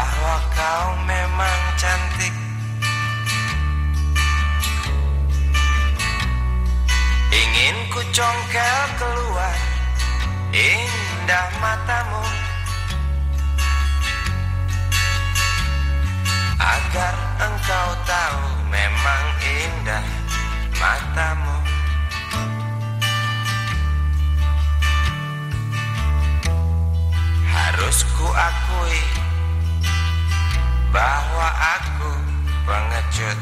bahwa kau memang cantik. Ingin ku congkel keluar indah matamu. Agar engkau tahu memang indah matamu. Harus ku akui bahwa aku pengecut.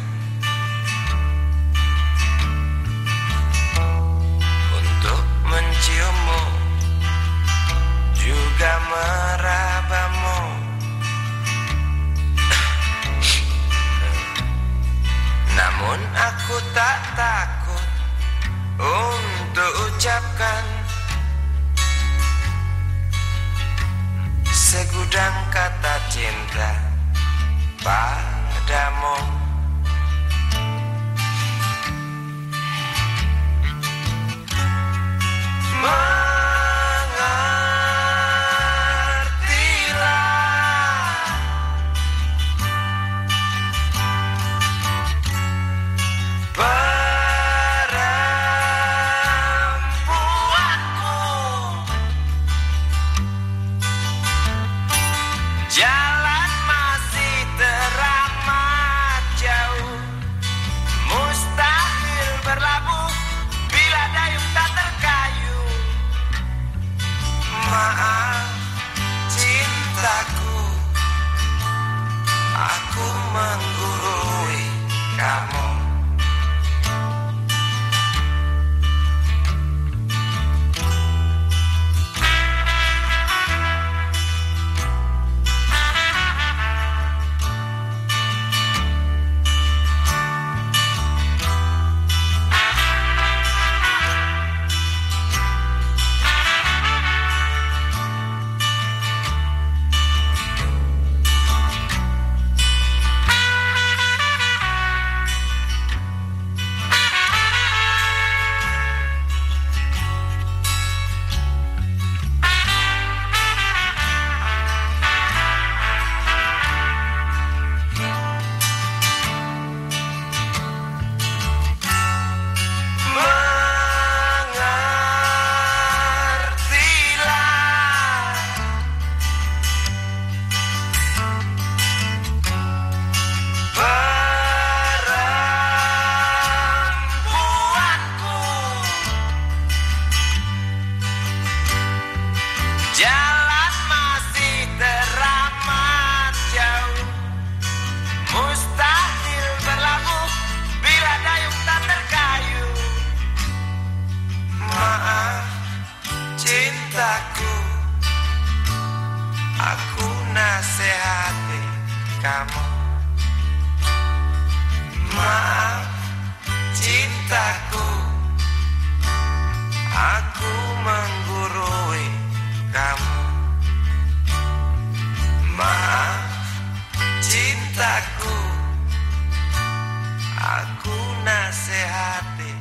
Untuk menciummu juga merabamu. Namun aku tak takut untuk ucapkan Segudang kata cinta kamu Maaf cintaku. Aku menggurui kamu. Maaf cintaku. Aku nasihati